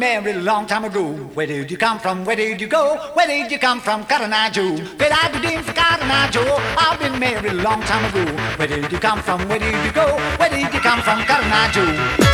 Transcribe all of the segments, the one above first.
married a long time ago. Where did you come from? Where did you go? Where did you come from, Cotton? Well, I did for. I've been married a long time ago. Where did you come from? Where did you go? Where did you come from, Cotton?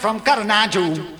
From, Cotton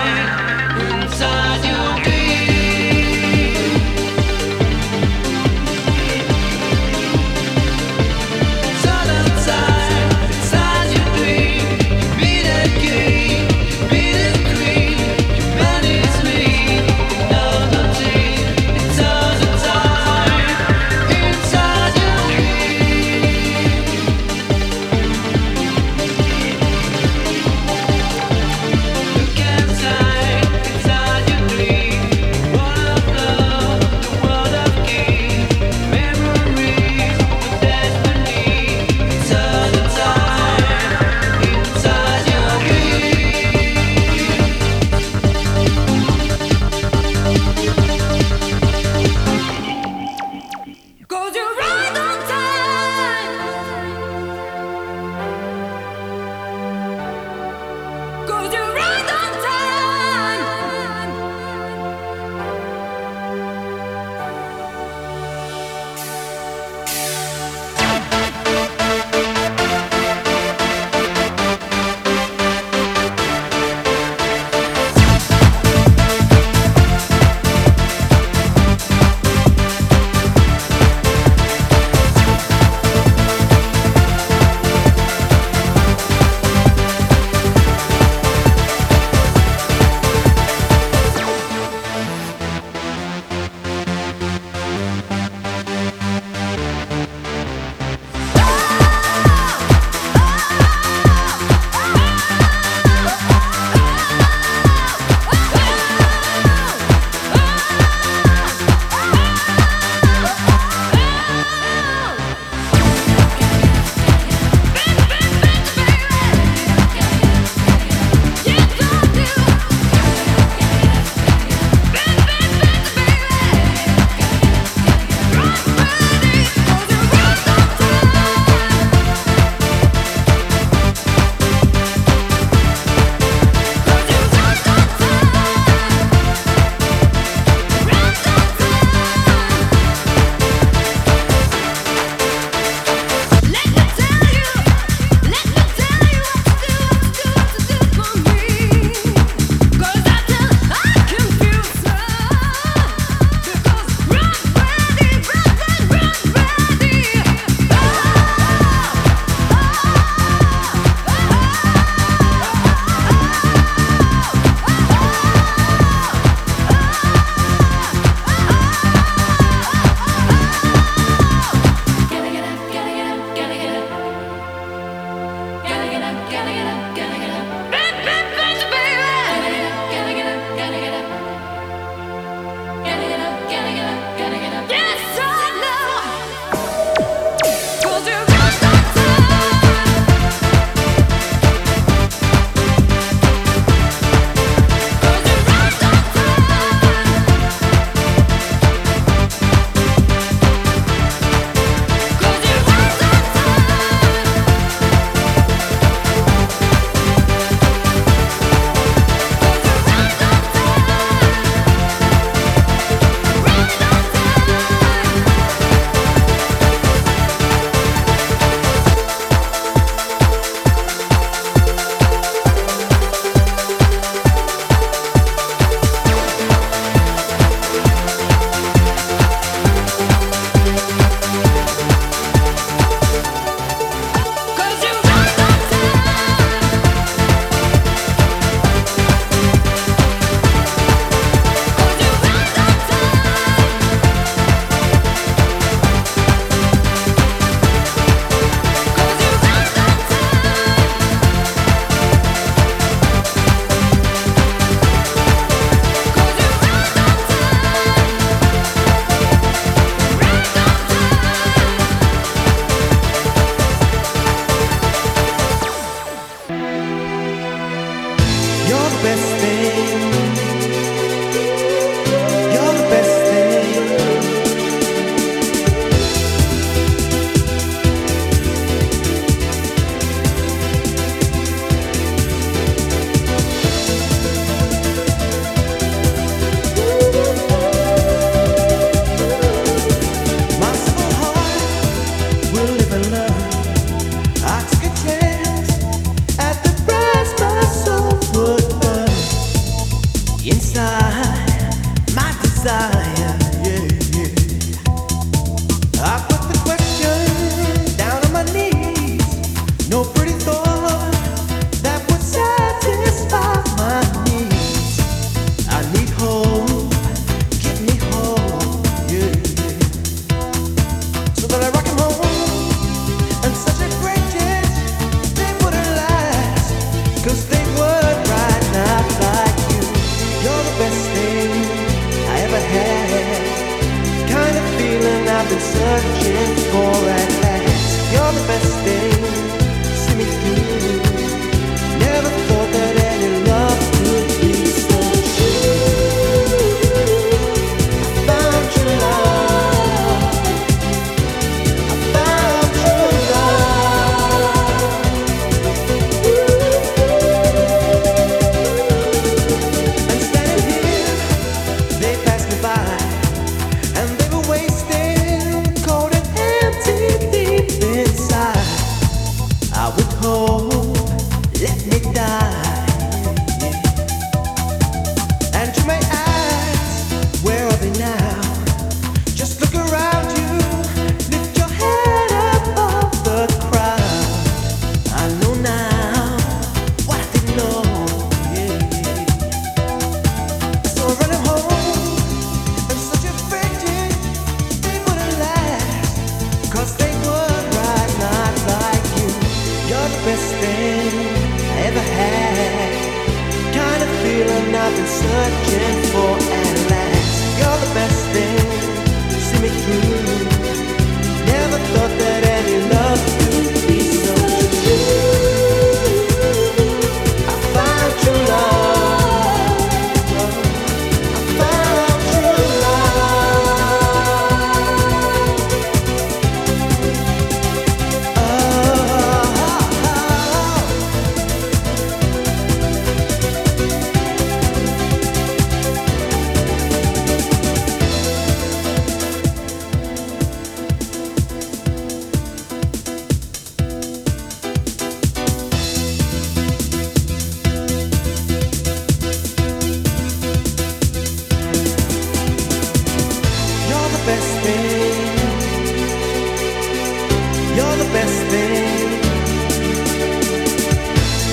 best thing.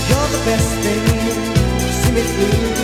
You're the best thing. See me through.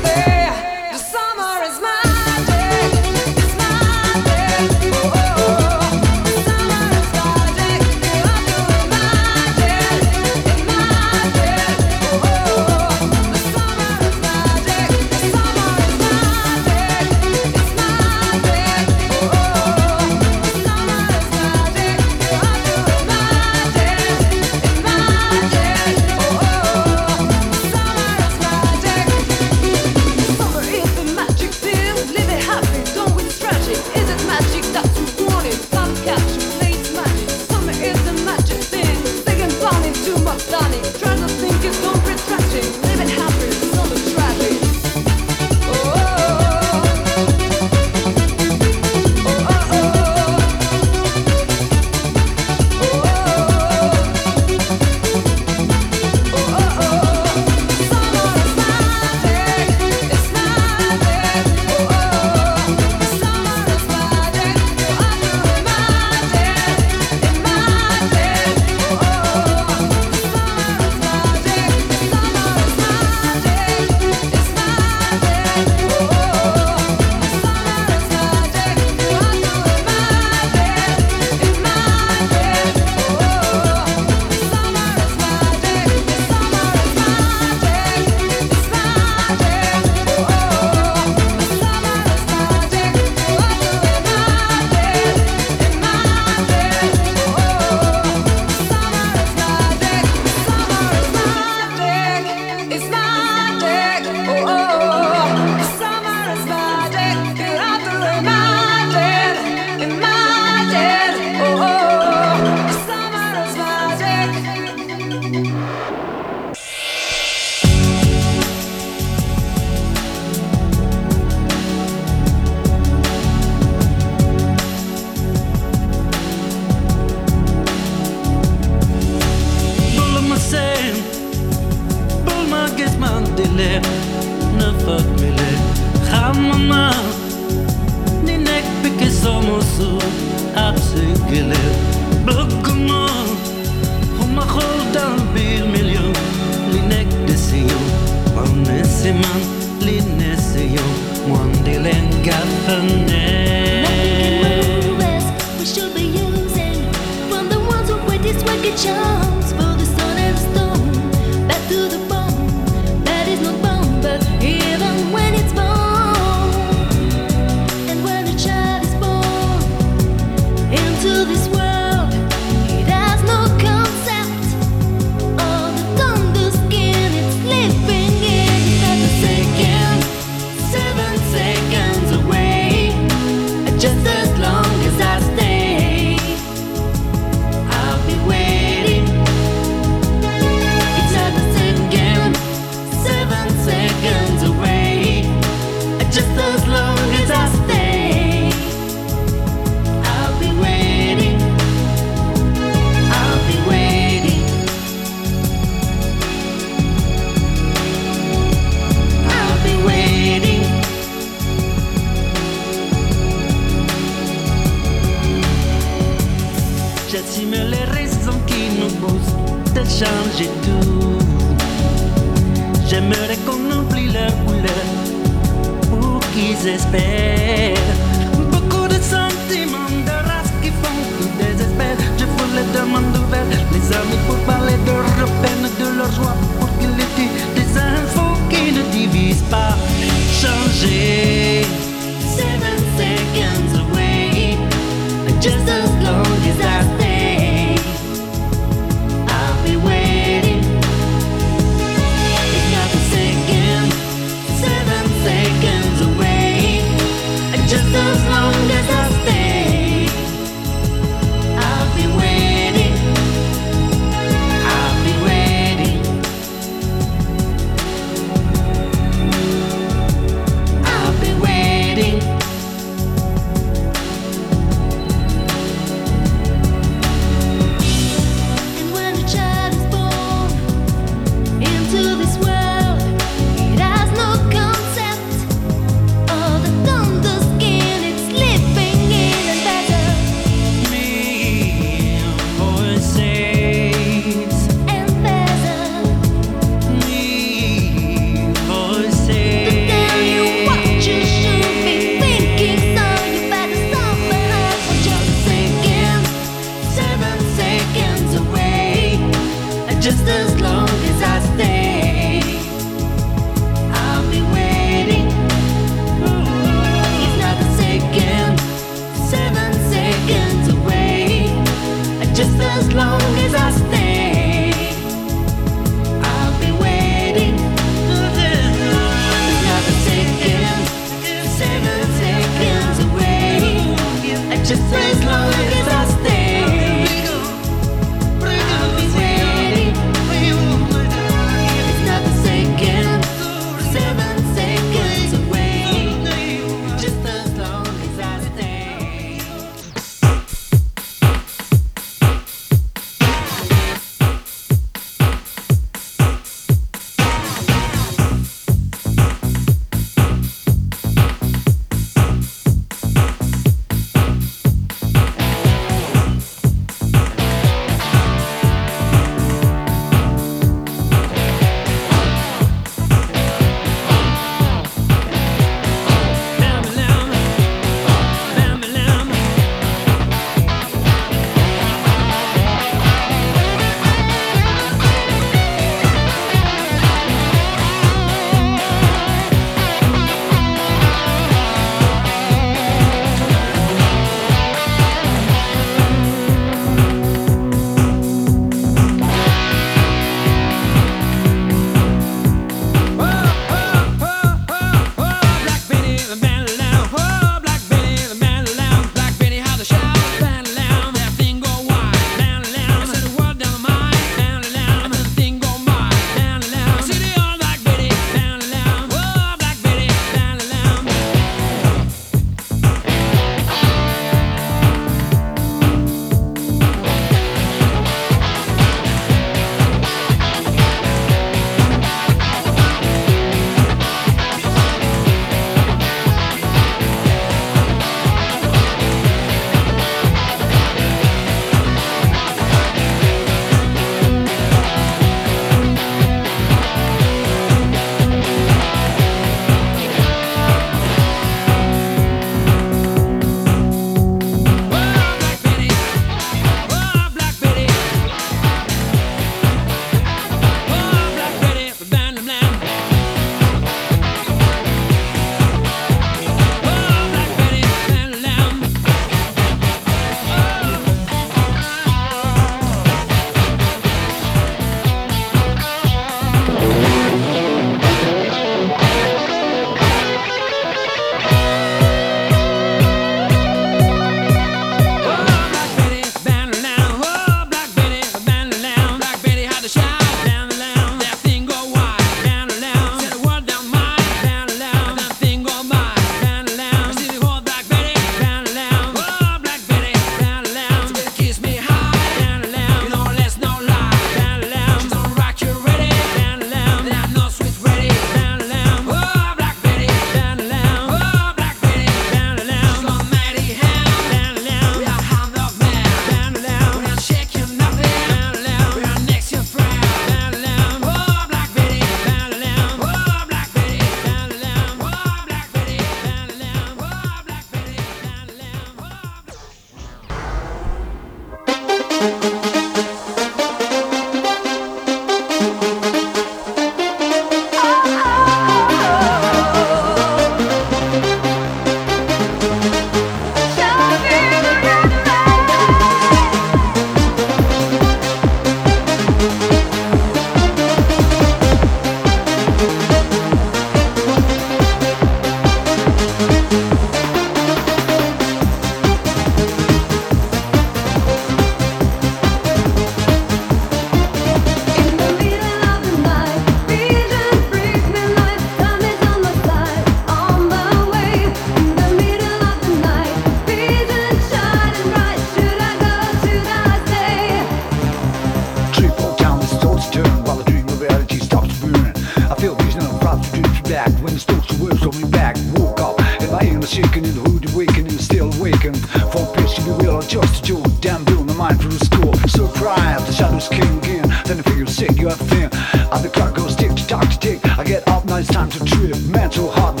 cry of the shadows came in. Then I feel sick, you have thin. And the clock goes tick to tock to tick. I get up, now it's time to trip. Mental hard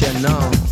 you know.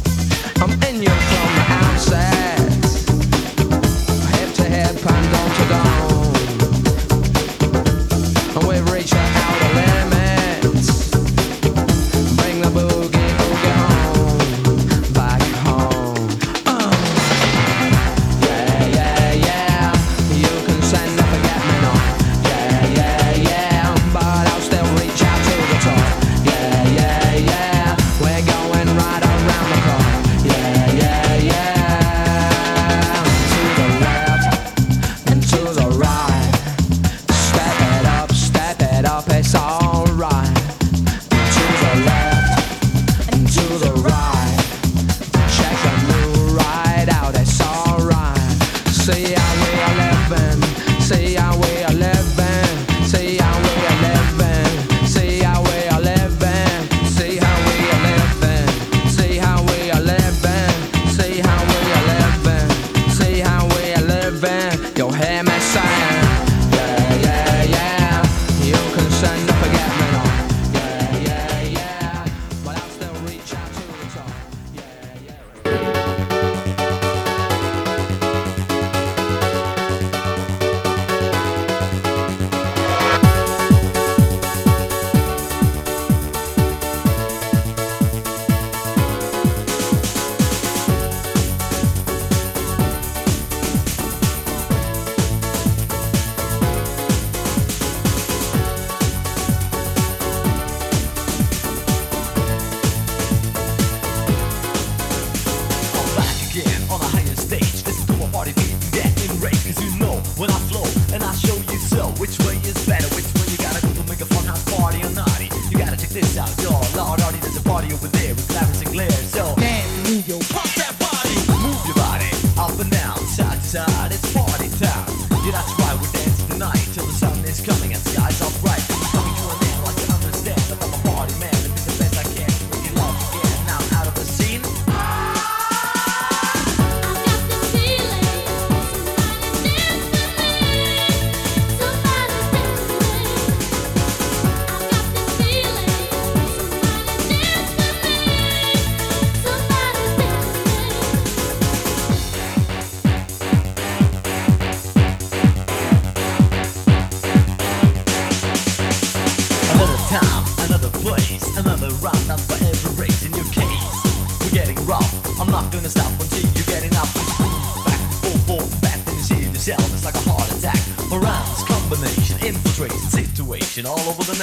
this outdoor. Lord already art a party over there with clappers and Glare. So.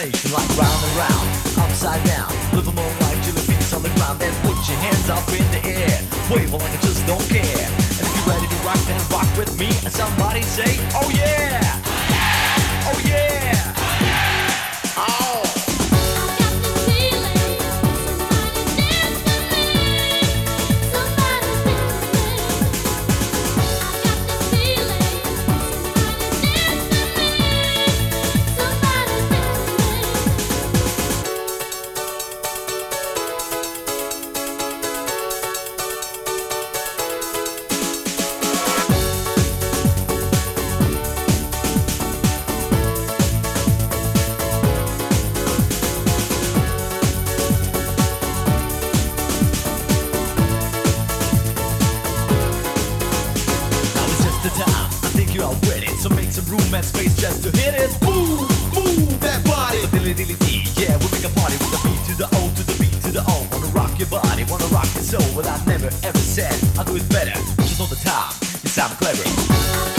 nation like make some room and space just to hit it. Move, move that body. Dilly dilly dee, yeah, we make a party with the beat to the O to the beat to the O. Wanna rock your body, wanna rock your soul. Well, I never ever said I'll do it better. Just on the top, it's time to clever.